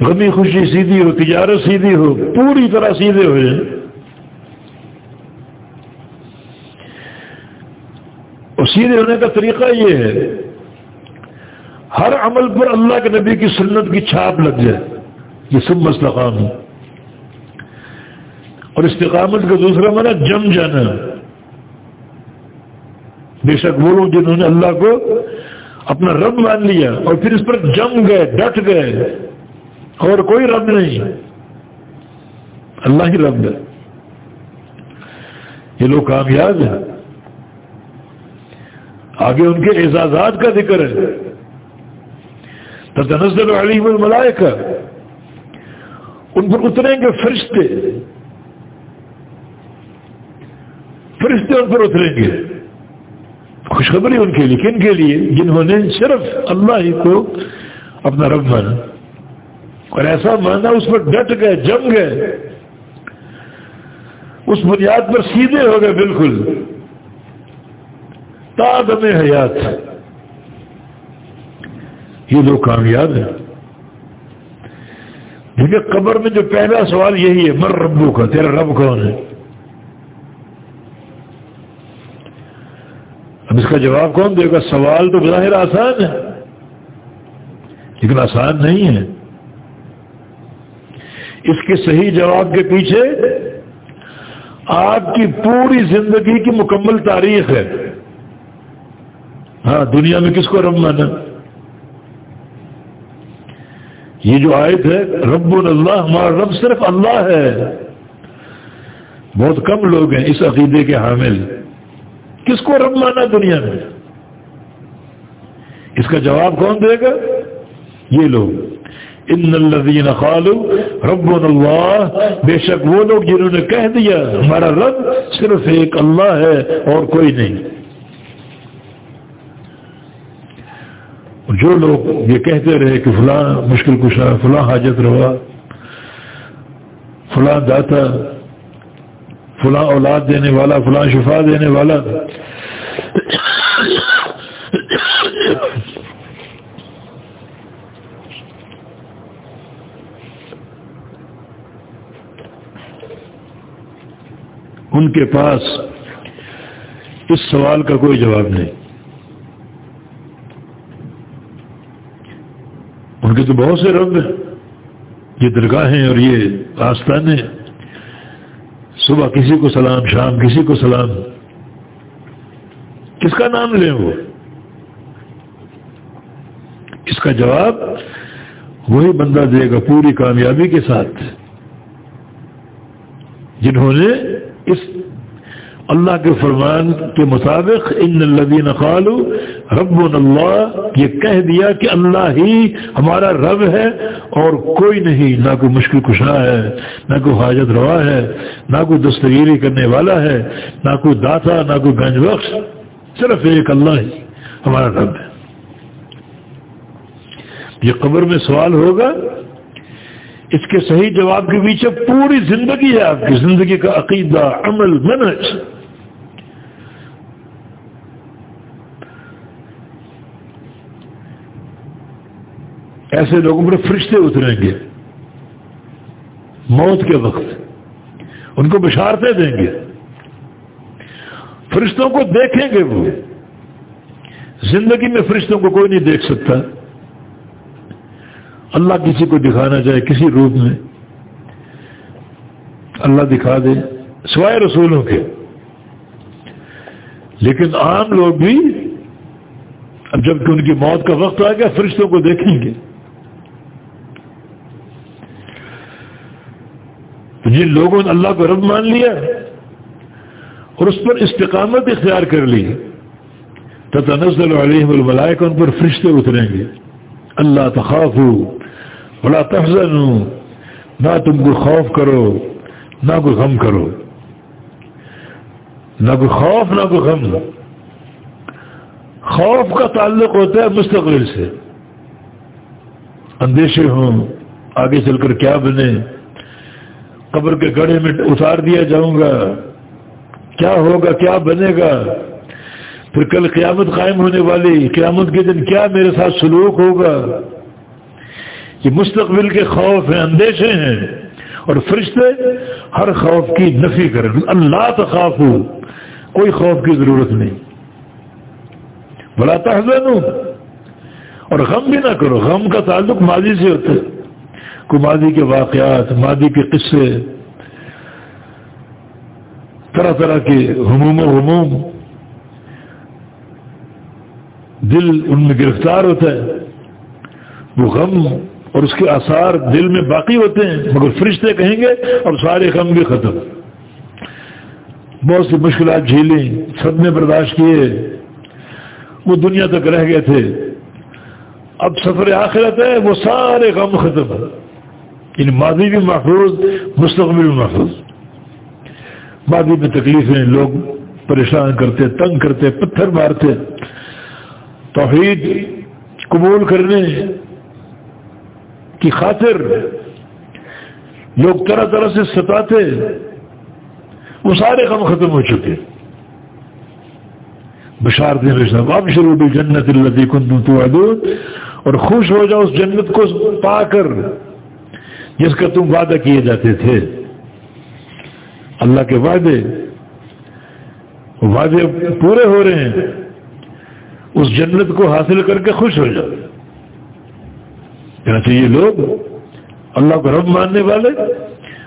غمی خوشی سیدھی ہو، تجارت سیدھی ہو، پوری طرح سیدھے ہو جائیں۔ اور سیدھے ہونے کا طریقہ یہ ہے، ہر عمل پر اللہ کے نبی کی سنت کی چھاپ لگ جائے، یہ سب مستقام ہے اور استقامت کا دوسرا مانا جم جانا۔ بے شک وہ لوگ جنہوں نے اللہ کو اپنا رب مان لیا اور پھر اس پر جم گئے، ڈٹ گئے۔ اور کوئی رب نہیں۔ اللہ ہی رب ہے۔ یہ لوگ کامیاب ہیں۔ آگے ان کے اعزازات کا ذکر ہے۔ تنزل علیم الملائکہ۔ ان پر اتریں گے فرشتے۔ فرشتے ان پر اتریں گے۔ خوشخبری ان کے لیے، کن کے لیے؟ جنہوں نے صرف اللہ ہی کو اپنا رب مانا۔ اور ایسا مانا اس پر ڈٹ گئے، جم گئے۔ اس بنیاد پر سیدھے ہو گئے، بالکل۔ تادم حیات۔ یہ لوگ کامیاب ہیں۔ کیونکہ قبر میں جو پہلا سوال یہی ہے، مر ربو کا، تیرا رب کون ہے اب اس کا جواب کون دے گا؟ سوال تو بظاہر آسان ہے، لیکن آسان نہیں ہے۔ اس کے صحیح جواب کے پیچھے آپ کی پوری زندگی کی مکمل تاریخ ہے۔ ہاں دنیا میں کس کو رب مانا؟ یہ جو آیت ہے رب اللہ، ہمارا رب صرف اللہ ہے۔ بہت کم لوگ ہیں اس عقیدے کے حامل۔ کس کو رب مانا دنیا میں؟ اس کا جواب کون دے گا؟ یہ لوگ۔ ان الذین قالوا رب اللہ، بے شک وہ لوگ جنہوں نے کہہ دیا ہمارا رب صرف ایک اللہ ہے اور کوئی نہیں۔ جو لوگ یہ کہتے رہے کہ فلاں مشکل کشا، فلاں حاجت روا، فلاں داتا فلاں اولاد دینے والا، فلاں شفا دینے والا۔ ان کے پاس اس سوال کا کوئی جواب نہیں۔ ان کے تو بہت سے رب ہیں۔ یہ درگاہیں اور یہ آستانے صبح کسی کو سلام، شام کسی کو سلام۔ کس کا نام لیں وہ؟ اس کا جواب، وہی بندہ دے گا پوری کامیابی کے ساتھ، جنہوں نے اس اللہ کے فرمان کے مطابق ان الذین قالوا رب اللہ، یہ کہہ دیا کہ اللہ ہی ہمارا رب ہے اور کوئی نہیں، نہ کوئی مشکل کشا ہے، نہ کوئی حاجت روا ہے، نہ کوئی دستگیری کرنے والا ہے، نہ کوئی داتا، نہ کوئی گنج بخش، صرف ایک اللہ ہی ہمارا رب ہے۔ یہ قبر میں سوال ہوگا، اس کے صحیح جواب کے پیچھے پوری زندگی ہے آپ کی، زندگی کا عقیدہ، عمل منج ایسے لوگوں پر فرشتے اتریں گے۔ موت کے وقت ان کو بشارتیں دیں گے۔ فرشتوں کو دیکھیں گے وہ۔ زندگی میں فرشتوں کو کوئی نہیں دیکھ سکتا۔ اللہ کسی کو دکھانا چاہے کسی روپ میں۔ اللہ دکھا دے، سوائے رسولوں کے۔ لیکن عام لوگ بھی اب جبکہ ان کی موت کا وقت آ گیا، فرشتوں کو دیکھیں گے۔ جن لوگوں نے اللہ کو رب مان لیا اور اس پر استقامت اختیار کر لی۔ تنزل علیہم الملائکہ، ان پر فرشتے اتریں گے۔ اللہ تخاف بلا تفضل نہ تم کو خوف کرو، نہ کوئی غم کرو۔ نہ کوئی خوف، نہ کوئی غم۔ خوف کا تعلق ہوتا ہے مستقبل سے۔ اندیشے ہوں، آگے چل کر کیا بنے قبر کے گڑھے میں اتار دیا جاؤں گا۔ کیا ہوگا؟ کیا بنے گا؟ پھر کل قیامت قائم ہونے والی، قیامت کے دن کیا میرے ساتھ سلوک ہوگا؟ یہ مستقبل کے خوف ہیں، اندیشے ہیں۔ اور فرشتے ہر خوف کی نفی کریں۔ اللہ تخاف ہو کوئی خوف کی ضرورت نہیں۔ بلا تحزن اور غم بھی نہ کرو۔ غم کا تعلق ماضی سے ہوتا ہے۔ کو ماضی کے واقعات، ماضی کے قصے، طرح طرح کے ہموم و ہموم دل ان میں گرفتار ہوتا ہے، وہ غم اور اس کے آثار دل میں باقی ہوتے ہیں، مگر فرشتے کہیں گے اور سارے غم بھی ختم۔ بہت سی مشکلات جھیلیں، صدمے برداشت کیے، وہ دنیا تک رہ گئے تھے۔ اب سفر آخرت ہے، وہ سارے غم ختم۔ ان یعنی ماضی بھی محفوظ، مستقبل بھی محفوظ۔ ماضی میں تکلیفیں لوگ پریشان کرتے، تنگ کرتے، پتھر مارتے۔ توحید قبول کرنے کی خاطر لوگ طرح طرح سے ستاتے، وہ سارے غم ختم ہو چکے۔ بشار دیں اب شروع بھی جنت اللہ کن تو اور خوش ہو جاؤ اس جنت کو پا کر۔ جس کا تم وعدہ کیے جاتے تھے۔ اللہ کے وعدے وعدے پورے ہو رہے ہیں۔ اس جنت کو حاصل کر کے خوش ہو جاؤ۔ یعنی کہنا چاہیے لوگ اللہ کو رب ماننے والے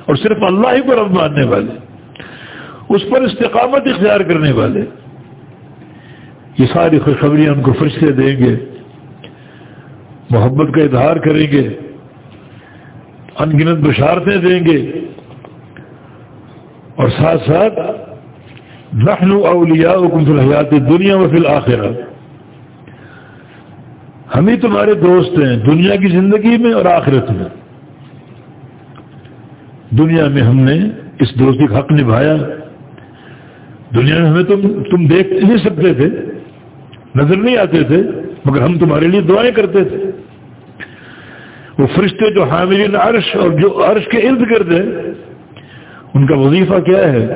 اور صرف اللہ ہی کو رب ماننے والے، اس پر استقامت اختیار کرنے والے۔ یہ ساری خوشخبریاں ان کو فرشتے دیں گے، محبت کا اظہار کریں گے۔ ان گنت بشارتیں دیں گے۔ اور ساتھ ساتھ، نحن اولیاء حکم فی الحیات دنیا و فی الآخرہ ہم ہی تمہارے دوست ہیں، دنیا کی زندگی میں اور آخرت میں۔ دنیا میں ہم نے اس دوستی کا حق نبھایا۔ دنیا میں ہمیں تم تم دیکھ نہیں سکتے تھے۔ نظر نہیں آتے تھے، مگر ہم تمہارے لیے دعائیں کرتے تھے۔ وہ فرشتے جو حاملین عرش اور جو عرش کے ارد گرد ہیں، ان کا وظیفہ کیا ہے؟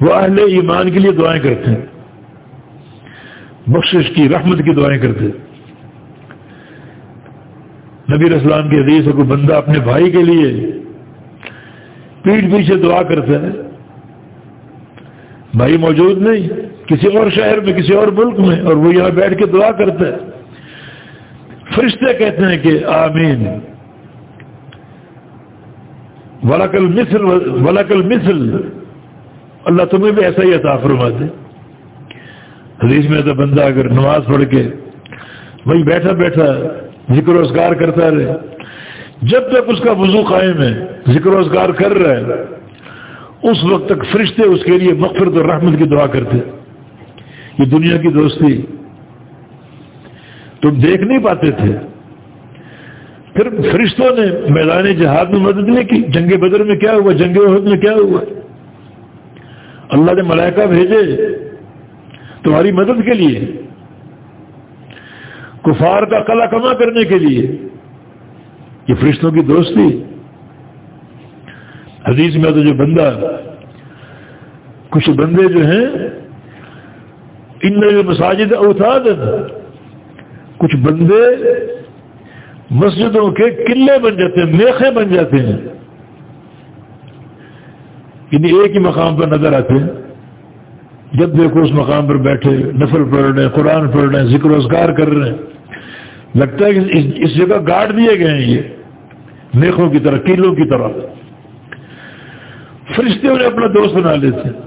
وہ اہل ایمان کے لیے دعائیں کرتے ہیں۔ بخشش کی، رحمت کی دعائیں کرتے ہیں۔ نبی اسلام کی حدیث کو بندہ اپنے بھائی کے لیے پیٹ پیچھے دعا کرتا ہے۔ بھائی موجود نہیں، کسی اور شہر میں، کسی اور ملک میں، اور وہ یہاں بیٹھ کے دعا کرتا ہے۔ فرشتے کہتے ہیں کہ آمین۔ ولاکل مثل ولاکل مثل اللہ تمہیں بھی ایسا ہی عطا فرما دے حدیث میں تو بندہ اگر نماز پڑھ کے وہی بیٹھا بیٹھا ذکر روزگار کرتا رہے، جب تک اس کا وضو قائم ہے، ذکر روزگار کر رہا ہے، اس وقت تک فرشتے اس کے لیے مغفرت اور رحمت کی دعا کرتے یہ دنیا کی دوستی تم دیکھ نہیں پاتے تھے۔ پھر فرشتوں نے میدان جہاد میں مدد نہیں کی۔ جنگ بدر میں کیا ہوا؟ جنگ عہد میں کیا ہوا؟ اللہ نے ملائکہ بھیجے تمہاری مدد کے لیے، کفار کا کلا کما کرنے کے لیے۔ یہ فرشتوں کی دوستی حدیث میں تو جو بندہ، کچھ بندے جو ہیں، ان مساجد اوتاد کچھ بندے مسجدوں کے قلعے بن جاتے ہیں میخے بن جاتے ہیں۔ یعنی ایک ہی مقام پر نظر آتے ہیں۔ جب دیکھو اس مقام پر بیٹھے، نفل پڑھ رہے ہیں، قرآن پڑھ رہے ہیں، ذکر روزگار کر رہے ہیں۔ لگتا ہے کہ اس جگہ گارڈ دیے گئے ہیں یہ۔ میخوں کی طرح، قلعوں کی طرح۔ فرشتے انہیں اپنا دوست بنا لیتے ہیں۔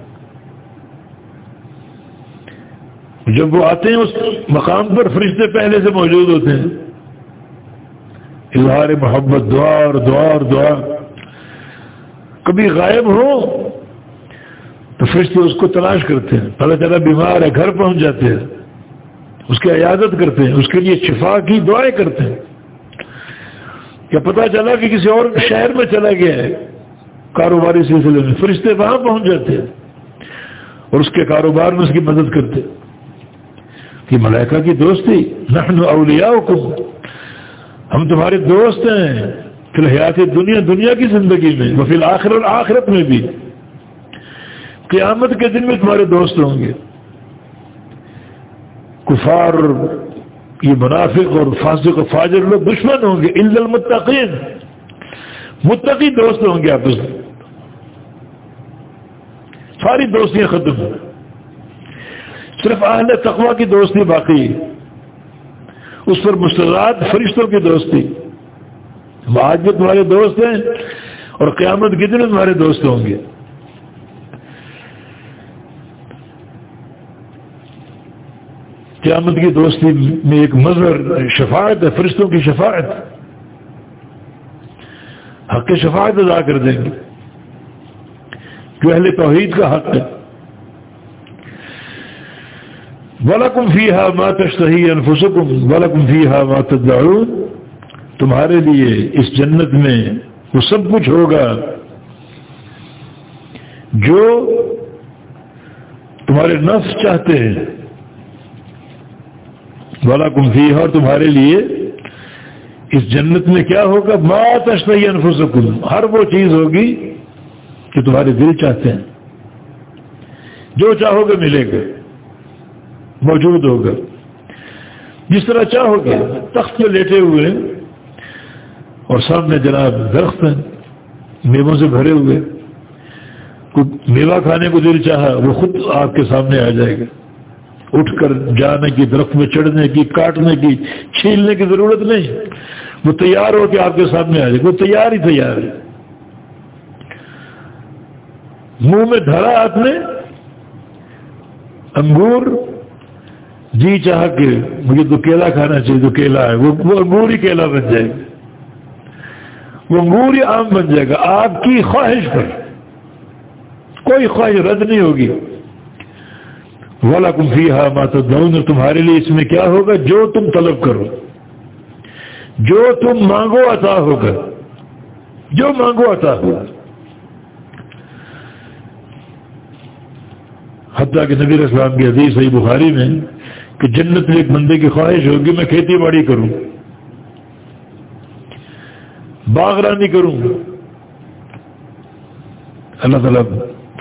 جب وہ آتے ہیں، اس مقام پر فرشتے پہلے سے موجود ہوتے ہیں۔ اظہار محبت، دعا اور دعا اور دعا۔ کبھی غائب ہو تو فرشتے اس کو تلاش کرتے ہیں۔ پتہ چلا بیمار ہے، گھر پہنچ جاتے ہیں۔ اس کی عیادت کرتے ہیں، اس کے لیے شفا کی دعائیں کرتے ہیں۔ کیا پتا چلا کہ کسی اور شہر میں چلا گیا ہے، کاروباری سلسلے میں فرشتے وہاں پہنچ جاتے ہیں اور اس کے کاروبار میں اس کی مدد کرتے کہ ملائکہ کی دوستی. نحن اولیاء کو ہم تمہارے دوست ہیں. فی الحیات دنیا دنیا کی زندگی میں. وہ فی الآخر اور آخرت میں بھی. قیامت کے دن میں تمہارے دوست ہوں گے. کفار، یہ منافق اور فاسق و فاجر لوگ دشمن ہوں گے. عل المتقین. متقی دوست ہوں گے آپس میں. ساری دوستیاں ختم. ہیں صرف اہل تقوا کی دوستی باقی اس پر مستقات فرشتوں کی دوستی۔ آج بھی تمہارے دوست ہیں اور قیامت کتنے تمہارے دوست ہوں گے۔ قیامت کی دوستی میں ایک مظہر شفاعت ہے، فرشتوں کی شفاعت۔ حق شفاعت ادا کر دیں گے۔ جو اہل توحید کا حق ہے۔ وَلَكُمْ فِيهَا مَا تَشْتَهِي أَنفُسُكُمْ وَلَكُمْ فِيهَا مَا تَدَّعُونَ تمہارے لیے اس جنت میں وہ سب کچھ ہوگا جو تمہارے نفس چاہتے ہیں۔ وَلَكُمْ فِيهَا اور تمہارے لیے اس جنت میں کیا ہوگا؟ ما تشتہی انفسکم ہر وہ چیز ہوگی کہ تمہارے دل چاہتے ہیں۔ جو چاہو گے ملے گا۔ موجود ہوگا۔ جس طرح چاہو گے تخت میں لیٹے ہوئے اور سامنے جناب درخت ہیں، میووں سے بھرے ہوئے۔ میوہ کھانے کو دل چاہا، وہ خود آپ کے سامنے آ جائے گا۔ اٹھ کر جانے کی، درخت میں چڑھنے کی، کاٹنے کی، چھیلنے کی ضرورت نہیں۔ وہ تیار ہو کے آپ کے سامنے آ جائے۔ گا وہ تیار ہی تیار ہے۔ منہ میں دھرا آپ نے انگور جی چاہ کے مجھے تو کیلا کھانا چاہیے، جو کیلا ہے، وہ انگور ہی کیلا بن جائے گا وہ انگور ہی آم بن جائے گا۔ آپ کی خواہش پر۔ کوئی خواہش رد نہیں ہوگی۔ والا کمفی ہا مات تمہارے لیے اس میں کیا ہوگا؟ جو تم طلب کرو۔ جو تم مانگو عطا ہوگا۔ جو مانگو عطا ہوگا۔ حتیٰ کہ نبی اسلام کی حدیث صحیح بخاری میں کہ جنت میں ایک بندے کی خواہش ہوگی میں کھیتی باڑی کروں باغرانی کروں۔ اللہ تعالیٰ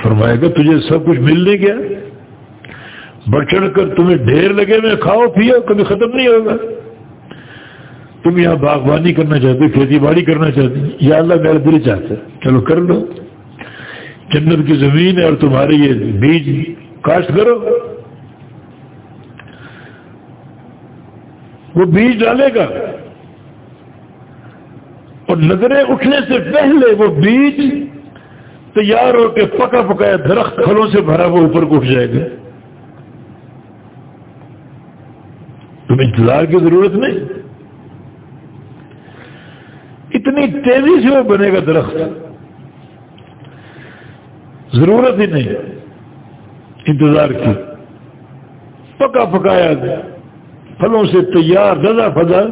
فرمائے گا، تجھے سب کچھ مل نہیں گیا۔ بڑھ چڑھ کر تمہیں ڈھیر لگے، میں کھاؤ پیو کبھی ختم نہیں ہوگا۔ تم یہاں باغبانی کرنا چاہتے کھیتی باڑی کرنا چاہتے یا اللہ میرا دل چاہتا ہے۔ چلو کر لو۔ جنت کی زمین ہے اور تمہارے یہ بیج کاشت کرو۔ وہ بیج ڈالے گا۔ اور نظریں اٹھنے سے پہلے وہ بیج تیار ہو کے پکا پکایا درخت پھلوں سے بھرا وہ اوپر کو اٹھ جائے گا۔ تم انتظار کی ضرورت نہیں۔ اتنی تیزی سے وہ بنے گا درخت۔ ضرورت ہی نہیں۔ انتظار کی۔ پکا پکایا۔ گیا پھلوں سے تیار دزا فضا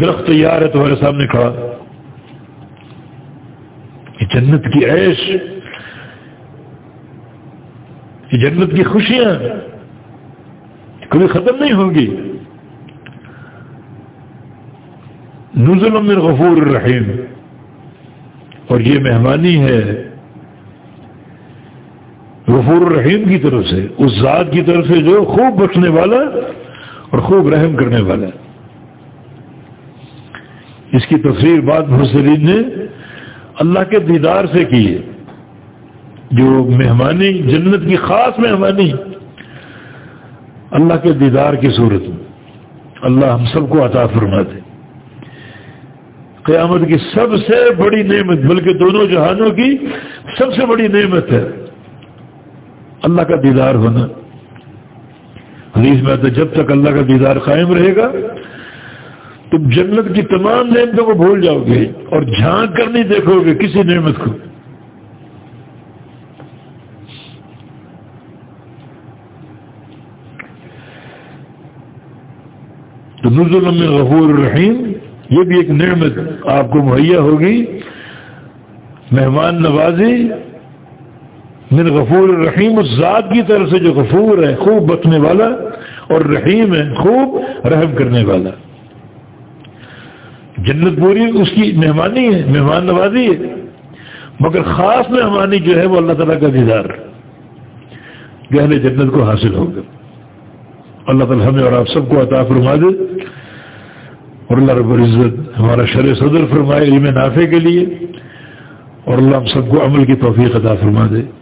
درخت تیار ہے تمہارے سامنے کھڑا۔ یہ جنت کی عیش، یہ جنت کی خوشیاں کبھی ختم نہیں ہوگی نزل من غفور الرحیم۔ اور یہ مہمانی ہے غفور الرحیم کی طرف سے، اس ذات کی طرف سے جو خوب بخشنے والا اور خوب رحم کرنے والا اس کی تفریح بعد محسرین نے اللہ کے دیدار سے کی ہے۔ جو مہمانی، جنت کی خاص مہمانی۔ اللہ کے دیدار کی صورت۔ میں اللہ ہم سب کو عطا فرما دے قیامت کی سب سے بڑی نعمت، بلکہ دونوں جہانوں کی سب سے بڑی نعمت ہے۔ اللہ کا دیدار ہونا۔ حدیث میں آتا جب تک اللہ کا دیدار قائم رہے گا، تم جنت کی تمام نعمتوں کو بھول جاؤ گے اور جھانک کر نہیں دیکھو گے کسی نعمت کو۔ تو نزل میں غفور الرحیم، یہ بھی ایک نعمت آپ کو مہیا ہوگی، مہمان نوازی من غفور الرحیم، اس ذات کی طرف سے جو غفور ہے، خوب بچنے والا اور رحیم ہے، خوب رحم کرنے والا۔ جنت پوری اس کی مہمانی ہے، مہمان نوازی ہے۔ مگر خاص مہمانی جو ہے، وہ اللہ تعالیٰ کا دیدار۔ گہرے جنت کو حاصل ہوگا اللہ تعالیٰ ہمیں اور آپ سب کو عطا فرما دے۔ اور اللہ رب العزت ہمارا شر صدر فرمائے علم نافع کے لیے۔ اور اللہ ہم سب کو عمل کی توفیق عطا فرما دے۔